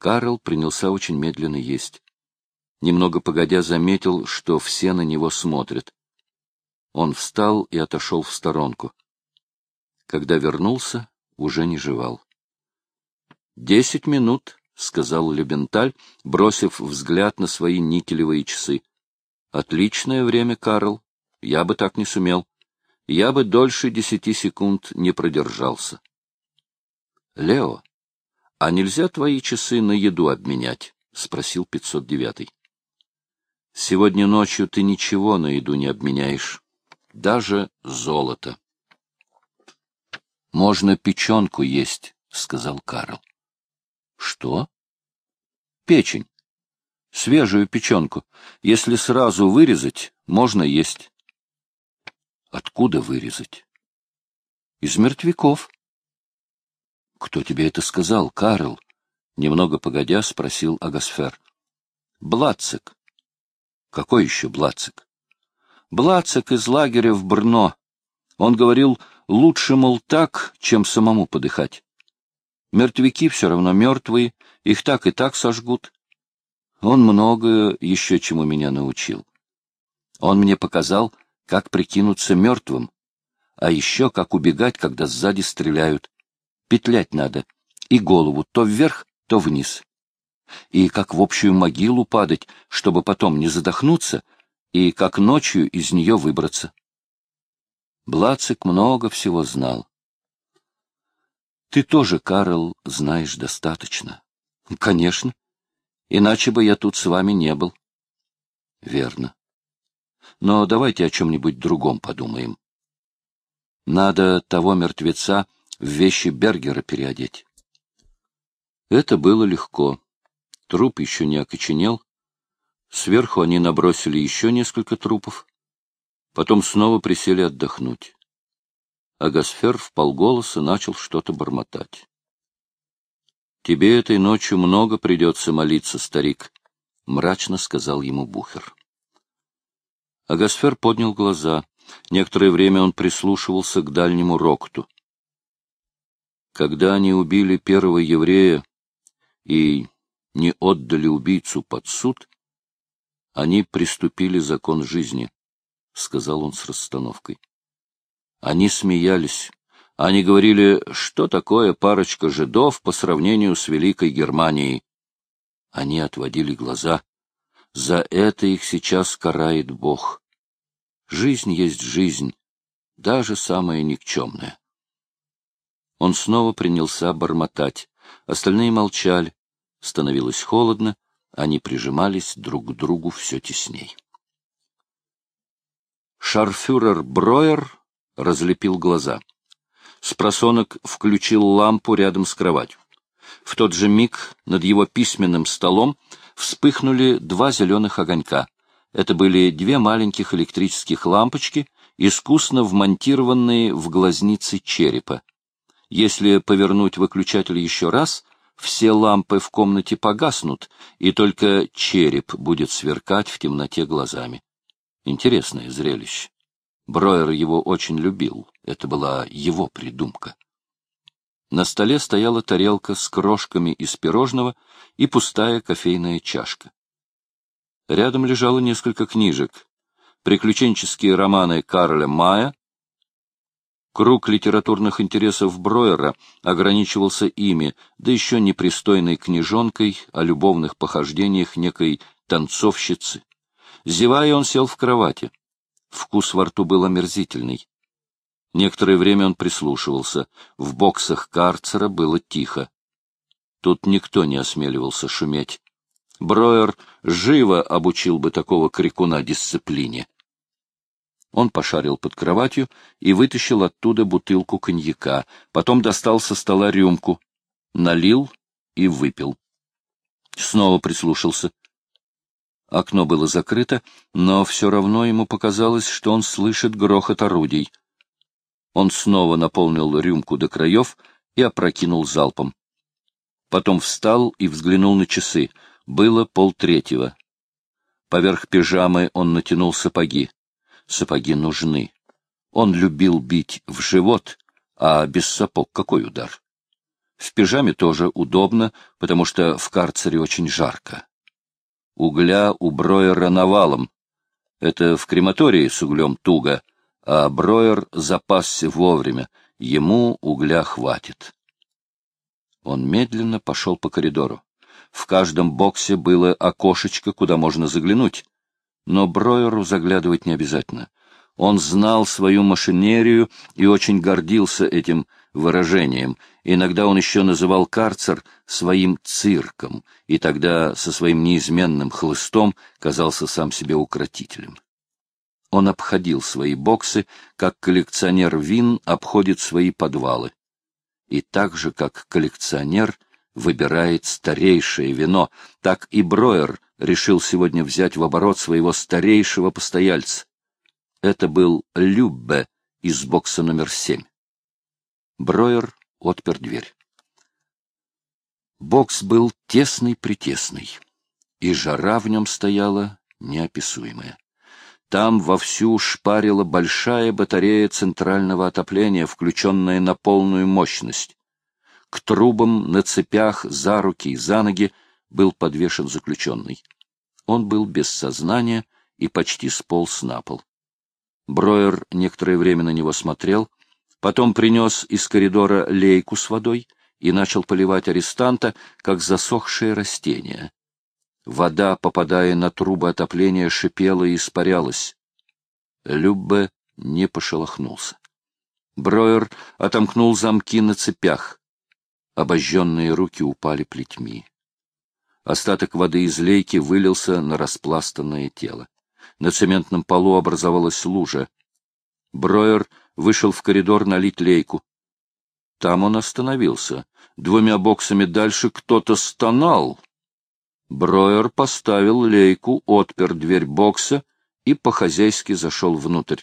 Карл принялся очень медленно есть. Немного погодя заметил, что все на него смотрят. Он встал и отошел в сторонку. Когда вернулся, уже не жевал. — Десять минут, — сказал Лебенталь, бросив взгляд на свои никелевые часы. — Отличное время, Карл. Я бы так не сумел. Я бы дольше десяти секунд не продержался. — Лео, а нельзя твои часы на еду обменять? — спросил 509-й. — Сегодня ночью ты ничего на еду не обменяешь даже золото. «Можно печенку есть», — сказал Карл. «Что?» «Печень. Свежую печенку. Если сразу вырезать, можно есть». «Откуда вырезать?» «Из мертвяков». «Кто тебе это сказал, Карл?» Немного погодя спросил Агасфер. «Блацик». «Какой еще Блацик?» Блацик из лагеря в Брно. Он говорил, лучше, мол, так, чем самому подыхать. Мертвяки все равно мертвые, их так и так сожгут. Он многое еще чему меня научил. Он мне показал, как прикинуться мертвым, а еще как убегать, когда сзади стреляют. Петлять надо, и голову то вверх, то вниз. И как в общую могилу падать, чтобы потом не задохнуться — и как ночью из нее выбраться. Блацик много всего знал. Ты тоже, Карл, знаешь достаточно. Конечно. Иначе бы я тут с вами не был. Верно. Но давайте о чем-нибудь другом подумаем. Надо того мертвеца в вещи Бергера переодеть. Это было легко. Труп еще не окоченел, Сверху они набросили еще несколько трупов, потом снова присели отдохнуть. А Гасфер вполголоса начал что-то бормотать. — Тебе этой ночью много придется молиться, старик, — мрачно сказал ему Бухер. Агасфер поднял глаза. Некоторое время он прислушивался к дальнему рокту. Когда они убили первого еврея и не отдали убийцу под суд, они приступили закон жизни, — сказал он с расстановкой. Они смеялись. Они говорили, что такое парочка жидов по сравнению с Великой Германией. Они отводили глаза. За это их сейчас карает Бог. Жизнь есть жизнь, даже самая никчемная. Он снова принялся бормотать. Остальные молчали. Становилось холодно, они прижимались друг к другу все тесней. Шарфюрер Броер разлепил глаза. Спросонок включил лампу рядом с кроватью. В тот же миг над его письменным столом вспыхнули два зеленых огонька. Это были две маленьких электрических лампочки, искусно вмонтированные в глазницы черепа. Если повернуть выключатель еще раз, все лампы в комнате погаснут, и только череп будет сверкать в темноте глазами. Интересное зрелище. Броер его очень любил, это была его придумка. На столе стояла тарелка с крошками из пирожного и пустая кофейная чашка. Рядом лежало несколько книжек. Приключенческие романы Карля Мая, Круг литературных интересов Броера ограничивался ими, да еще непристойной книжонкой о любовных похождениях некой танцовщицы. Зевая, он сел в кровати. Вкус во рту был омерзительный. Некоторое время он прислушивался. В боксах карцера было тихо. Тут никто не осмеливался шуметь. Броер живо обучил бы такого крикуна дисциплине. Он пошарил под кроватью и вытащил оттуда бутылку коньяка, потом достал со стола рюмку, налил и выпил. Снова прислушался. Окно было закрыто, но все равно ему показалось, что он слышит грохот орудий. Он снова наполнил рюмку до краев и опрокинул залпом. Потом встал и взглянул на часы. Было полтретьего. Поверх пижамы он натянул сапоги. Сапоги нужны. Он любил бить в живот, а без сапог какой удар? В пижаме тоже удобно, потому что в карцере очень жарко. Угля у Броера навалом. Это в крематории с углем туго, а Броер запасся вовремя, ему угля хватит. Он медленно пошел по коридору. В каждом боксе было окошечко, куда можно заглянуть. Но Броеру заглядывать не обязательно. Он знал свою машинерию и очень гордился этим выражением. Иногда он еще называл карцер своим цирком, и тогда со своим неизменным хлыстом казался сам себе укротителем. Он обходил свои боксы, как коллекционер вин обходит свои подвалы. И так же, как коллекционер выбирает старейшее вино, так и Броер решил сегодня взять в оборот своего старейшего постояльца. Это был Люббе из бокса номер семь. Броер отпер дверь. Бокс был тесный-притесный, и жара в нем стояла неописуемая. Там вовсю шпарила большая батарея центрального отопления, включенная на полную мощность. К трубам на цепях за руки и за ноги был подвешен заключенный. Он был без сознания и почти сполз на пол. Броер некоторое время на него смотрел, Потом принес из коридора лейку с водой и начал поливать арестанта, как засохшее растение. Вода, попадая на трубы отопления, шипела и испарялась. Люббе не пошелохнулся. Броер отомкнул замки на цепях. Обожженные руки упали плетьми. Остаток воды из лейки вылился на распластанное тело. На цементном полу образовалась лужа. Броер вышел в коридор налить лейку. Там он остановился. Двумя боксами дальше кто-то стонал. Броер поставил лейку, отпер дверь бокса и по-хозяйски зашел внутрь.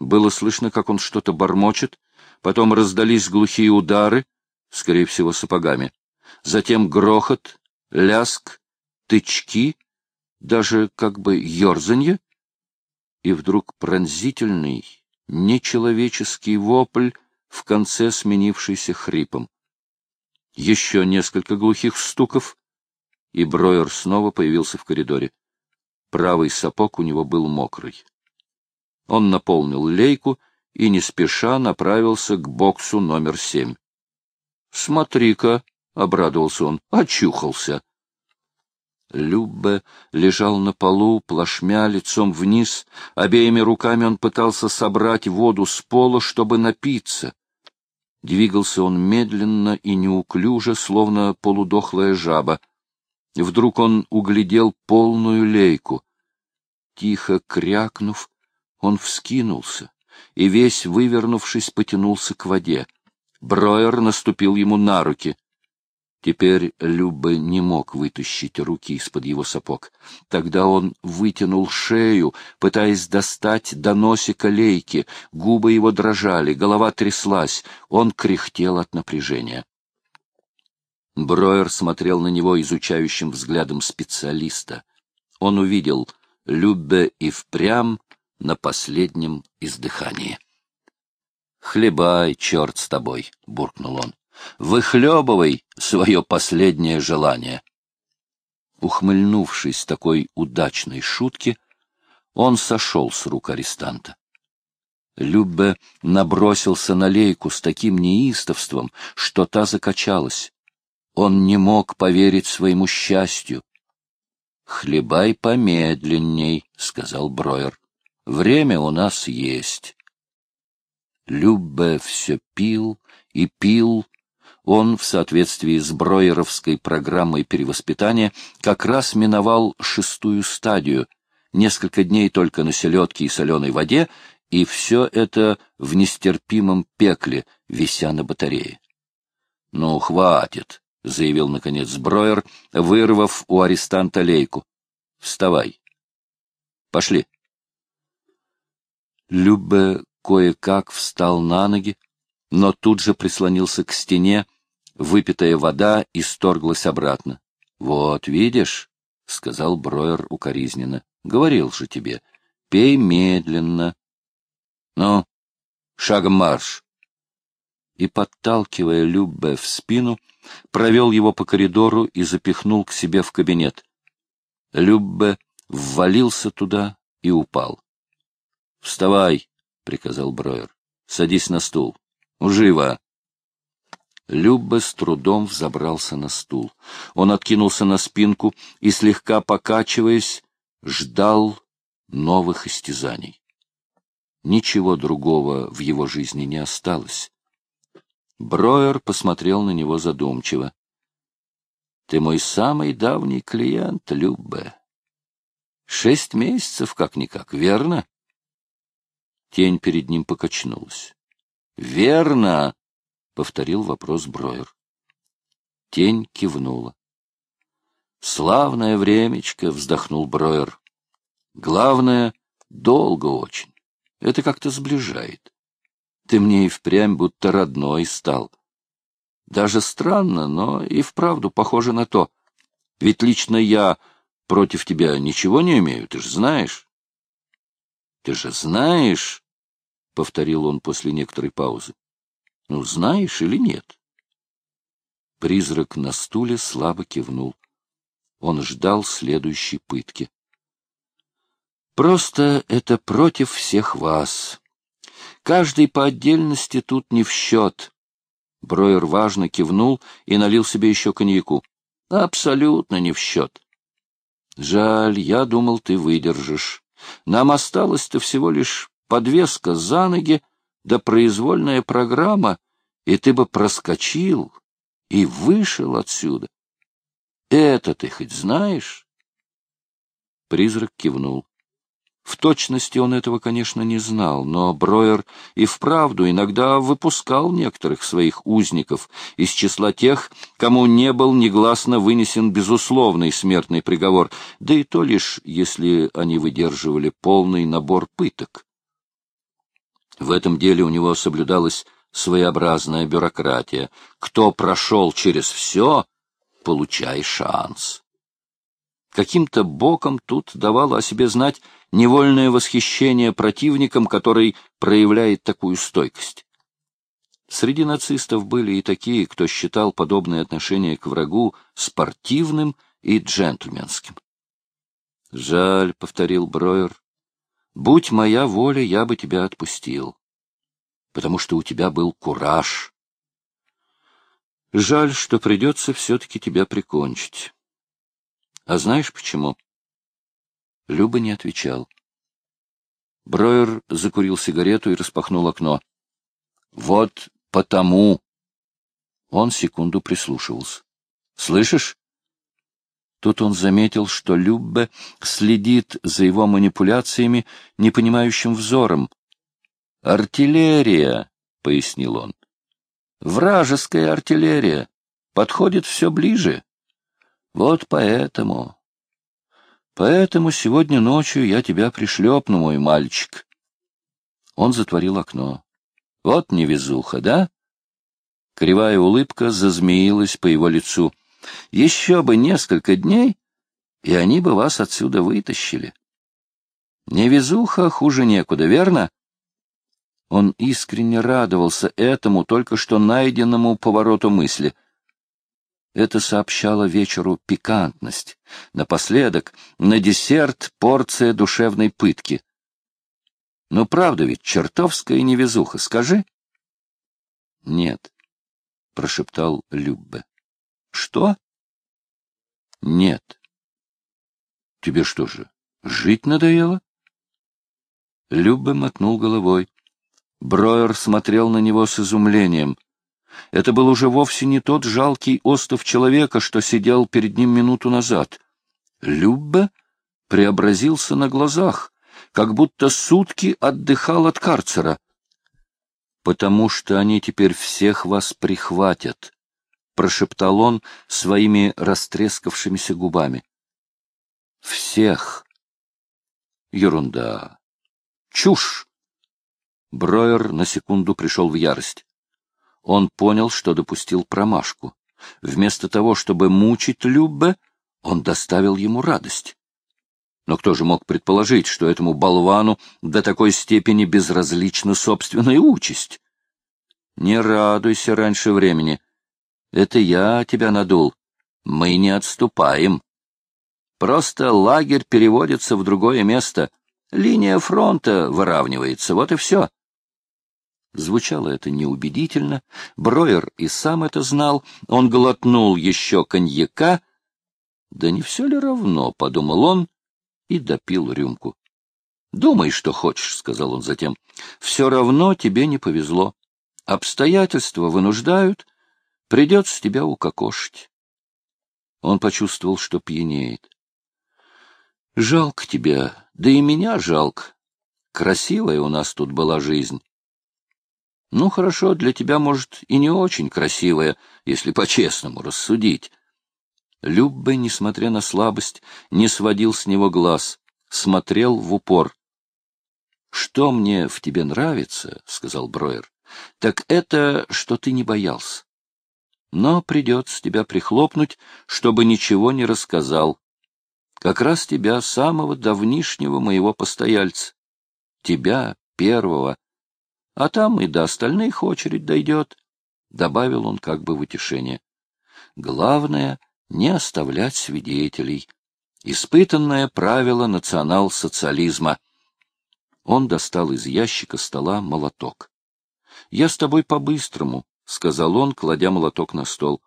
Было слышно, как он что-то бормочет, потом раздались глухие удары, скорее всего, сапогами. Затем грохот, ляск, тычки, даже как бы ерзанье, и вдруг пронзительный, нечеловеческий вопль, в конце сменившийся хрипом. Еще несколько глухих стуков, и Броер снова появился в коридоре. Правый сапог у него был мокрый. Он наполнил лейку и не спеша направился к боксу номер семь. — Смотри-ка, — обрадовался он, — очухался. Люббе лежал на полу, плашмя лицом вниз. Обеими руками он пытался собрать воду с пола, чтобы напиться. Двигался он медленно и неуклюже, словно полудохлая жаба. Вдруг он углядел полную лейку. Тихо крякнув, он вскинулся и, весь вывернувшись, потянулся к воде. Броер наступил ему на руки — Теперь Люба не мог вытащить руки из-под его сапог. Тогда он вытянул шею, пытаясь достать до носика лейки. Губы его дрожали, голова тряслась. Он кряхтел от напряжения. Броер смотрел на него изучающим взглядом специалиста. Он увидел Любе и впрямь на последнем издыхании. — Хлебай, черт с тобой! — буркнул он. Выхлебывай свое последнее желание. Ухмыльнувшись такой удачной шутке, он сошел с рук арестанта. Люббе набросился на лейку с таким неистовством, что та закачалась. Он не мог поверить своему счастью. — Хлебай помедленней, — сказал Броер. — Время у нас есть. Люббе все пил и пил, он, в соответствии с Броеровской программой перевоспитания, как раз миновал шестую стадию, несколько дней только на селедке и соленой воде, и все это в нестерпимом пекле, вися на батарее. — Ну, хватит, — заявил, наконец, Броер, вырвав у арестанта лейку. — Вставай. — Пошли. Любе кое-как встал на ноги, но тут же прислонился к стене, Выпитая вода исторглась обратно. — Вот, видишь, — сказал Броер укоризненно, — говорил же тебе, пей медленно. — Ну, шагом марш. и, подталкивая Любе в спину, провел его по коридору и запихнул к себе в кабинет. Любе ввалился туда и упал. — Вставай, — приказал Броер. — Садись на стул. Живо! Любе с трудом взобрался на стул. Он откинулся на спинку и, слегка покачиваясь, ждал новых истязаний. Ничего другого в его жизни не осталось. Броер посмотрел на него задумчиво. — Ты мой самый давний клиент, Любе. Шесть месяцев как-никак, верно? Тень перед ним покачнулась. — Верно, — повторил вопрос Броер. Тень кивнула. — Славное времечко, — вздохнул Броер. — Главное, долго очень. Это как-то сближает. Ты мне и впрямь будто родной стал. Даже странно, но и вправду похоже на то. Ведь лично я против тебя ничего не имею, ты же знаешь. — Ты же знаешь, — повторил он после некоторой паузы. — Ну, знаешь или нет? Призрак на стуле слабо кивнул. Он ждал следующей пытки. — Просто это против всех вас. Каждый по отдельности тут не в счет. Броер важно кивнул и налил себе еще коньяку. Абсолютно не в счет. Жаль, я думал, ты выдержишь. Нам осталось-то всего лишь подвеска за ноги, да произвольная программа, и ты бы проскочил и вышел отсюда. Это ты хоть знаешь? Призрак кивнул. В точности он этого, конечно, не знал, но Броер и вправду иногда выпускал некоторых своих узников из числа тех, кому не был негласно вынесен безусловный смертный приговор, да и то лишь, если они выдерживали полный набор пыток. В этом деле у него соблюдалась своеобразная бюрократия. Кто прошел через все, получай шанс. Каким-то боком тут давало о себе знать невольное восхищение противником, который проявляет такую стойкость. Среди нацистов были и такие, кто считал подобное отношение к врагу спортивным и джентльменским. «Жаль», — повторил Броер, — «будь моя воля, я бы тебя отпустил, потому что у тебя был кураж. Жаль, что придется все-таки тебя прикончить. А знаешь почему?» Люба не отвечал. Броер закурил сигарету и распахнул окно. — Вот потому... Он секунду прислушивался. — Слышишь? Тут он заметил, что Люббе следит за его манипуляциями непонимающим взором. «Артиллерия», — пояснил он. «Вражеская артиллерия. Подходит все ближе. Вот поэтому...» Поэтому сегодня ночью я тебя пришлепну, мой мальчик. Он затворил окно. Вот невезуха, да? Кривая улыбка зазмеилась по его лицу. Еще бы несколько дней, и они бы вас отсюда вытащили. Невезуха хуже некуда, верно? Он искренне радовался этому только что найденному повороту мысли — это сообщало вечеру пикантность. Напоследок, на десерт порция душевной пытки. Ну, правда ведь, чертовская невезуха, скажи? — Нет, — прошептал Люббе. — Что? — Нет. — Тебе что же, жить надоело? Люббе мотнул головой. Броер смотрел на него с изумлением — это был уже вовсе не тот жалкий остов человека, что сидел перед ним минуту назад. Люббе преобразился на глазах, как будто сутки отдыхал от карцера. «Потому что они теперь всех вас прихватят», — прошептал он своими растрескавшимися губами. «Всех». Ерунда. Чушь. Броер на секунду пришел в ярость. Он понял, что допустил промашку. Вместо того, чтобы мучить Люббе, он доставил ему радость. Но кто же мог предположить, что этому болвану до такой степени безразлична собственная участь? Не радуйся раньше времени. Это я тебя надул. Мы не отступаем. Просто лагерь переводится в другое место. Линия фронта выравнивается, вот и все. Звучало это неубедительно. Броер и сам это знал. Он глотнул еще коньяка. Да не все ли равно, — подумал он и допил рюмку. — Думай, что хочешь, — сказал он затем. — Все равно тебе не повезло. Обстоятельства вынуждают, придется тебя укокошить. Он почувствовал, что пьянеет. — Жалко тебя, да и меня жалко. Красивая у нас тут была жизнь. Ну, хорошо, для тебя, может, и не очень красивая, если по-честному рассудить. Люббе, несмотря на слабость, не сводил с него глаз, смотрел в упор. — Что мне в тебе нравится, — сказал Броер, — так это, что ты не боялся. Но придется тебя прихлопнуть, чтобы ничего не рассказал. Как раз тебя, самого давнишнего моего постояльца. Тебя, первого. А там и до остальных очередь дойдет, — добавил он как бы в утешение. Главное — не оставлять свидетелей. Испытанное правило национал-социализма. Он достал из ящика стола молоток. — Я с тобой по-быстрому, — сказал он, кладя молоток на стол.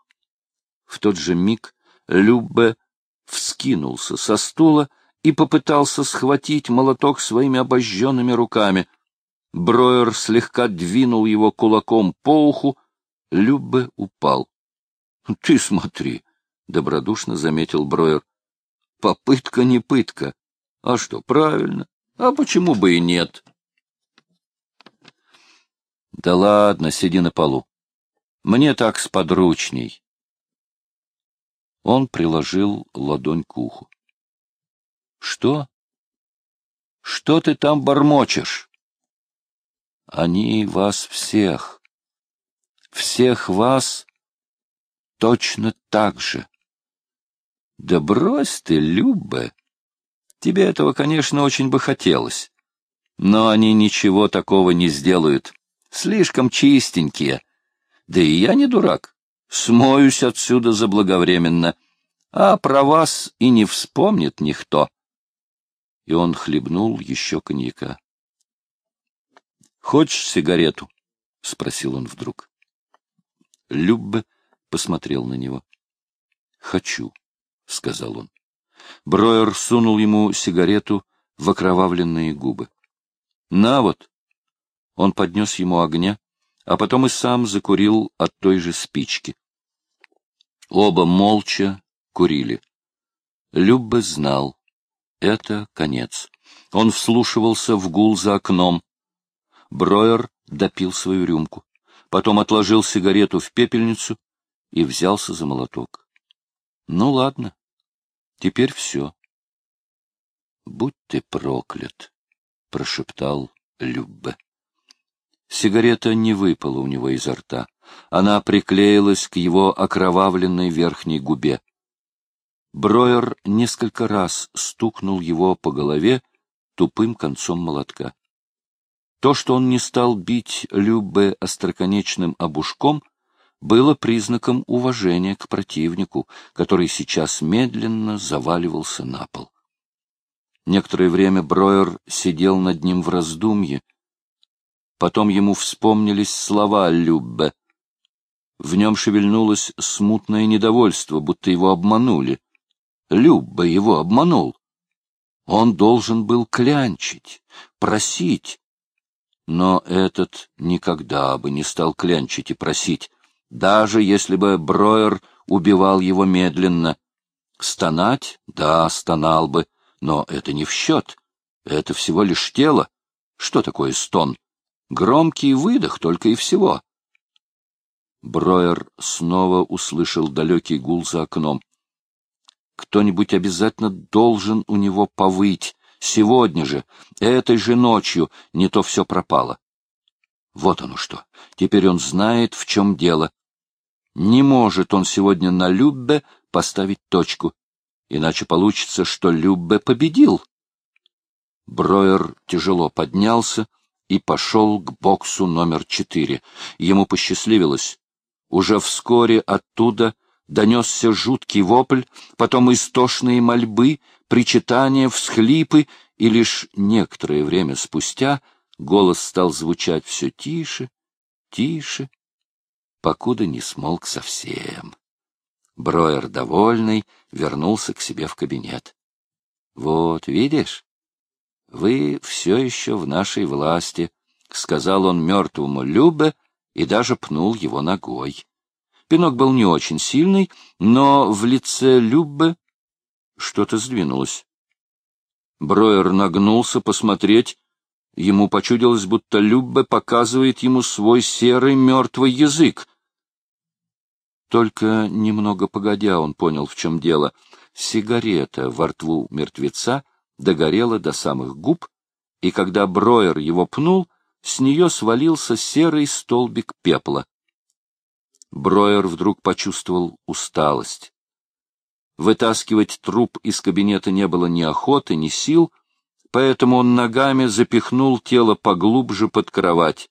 В тот же миг Люббе вскинулся со стула и попытался схватить молоток своими обожженными руками — Броер слегка двинул его кулаком по уху, Любbe упал. — Ты смотри, — добродушно заметил Броер. — Попытка не пытка. А что, правильно. А почему бы и нет? — Да ладно, сиди на полу. Мне так сподручней. Он приложил ладонь к уху. — Что? Что ты там бормочешь? Они вас всех, всех вас точно так же. Да брось ты, Любе. Тебе этого, конечно, очень бы хотелось. Но они ничего такого не сделают. Слишком чистенькие. Да и я не дурак. Смоюсь отсюда заблаговременно. А про вас и не вспомнит никто. И он хлебнул еще коньяка. Хочешь сигарету? — спросил он вдруг. Люббе посмотрел на него. — Хочу, — сказал он. Броер сунул ему сигарету в окровавленные губы. — На вот! Он поднес ему огня, а потом и сам закурил от той же спички. Оба молча курили. Люббе знал. Это конец. Он вслушивался в гул за окном, Броер допил свою рюмку, потом отложил сигарету в пепельницу и взялся за молоток. — Ну, ладно, теперь все. — Будь ты проклят, — прошептал Люббе. Сигарета не выпала у него изо рта. Она приклеилась к его окровавленной верхней губе. Броер несколько раз стукнул его по голове тупым концом молотка. То, что он не стал бить Любе остроконечным обушком, было признаком уважения к противнику, который сейчас медленно заваливался на пол. Некоторое время Броер сидел над ним в раздумье. Потом ему вспомнились слова Люббе. В нем шевельнулось смутное недовольство, будто его обманули. Люббе его обманул. Он должен был клянчить, просить, но этот никогда бы не стал клянчить и просить, даже если бы Броер убивал его медленно. Стонать? Да, стонал бы, но это не в счет. Это всего лишь тело. Что такое стон? Громкий выдох только и всего. Броер снова услышал далекий гул за окном. Кто-нибудь обязательно должен у него повыть, Сегодня же, этой же ночью, не то все пропало. Вот оно что. Теперь он знает, в чем дело. Не может он сегодня на Люббе поставить точку, иначе получится, что Люббе победил. Броер тяжело поднялся и пошел к боксу номер четыре. Ему посчастливилось. Уже вскоре оттуда донесся жуткий вопль, потом истошные мольбы, причитания, всхлипы, и лишь некоторое время спустя голос стал звучать все тише, тише, покуда не смолк совсем. Броер, довольный, вернулся к себе в кабинет. — Вот, видишь, вы все еще в нашей власти, — сказал он мертвому Любе и даже пнул его ногой. Пинок был не очень сильный, но в лице Люббе что-то сдвинулось. Броер нагнулся посмотреть. Ему почудилось, будто Люббе показывает ему свой серый мертвый язык. Только немного погодя он понял, в чем дело. Сигарета во рту мертвеца догорела до самых губ, и когда Броер его пнул, с нее свалился серый столбик пепла. Броер вдруг почувствовал усталость. Вытаскивать труп из кабинета не было ни охоты, ни сил, поэтому он ногами запихнул тело поглубже под кровать.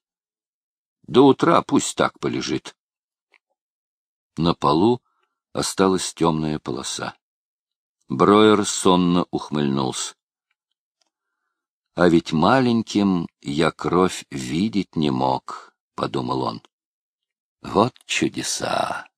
До утра пусть так полежит. На полу осталась темная полоса. Броер сонно ухмыльнулся. А ведь маленьким я кровь видеть не мог, — подумал он. Вот чудеса!